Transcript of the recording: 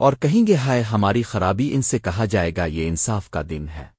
اور کہیں گے ہائے ہماری خرابی ان سے کہا جائے گا یہ انصاف کا دن ہے۔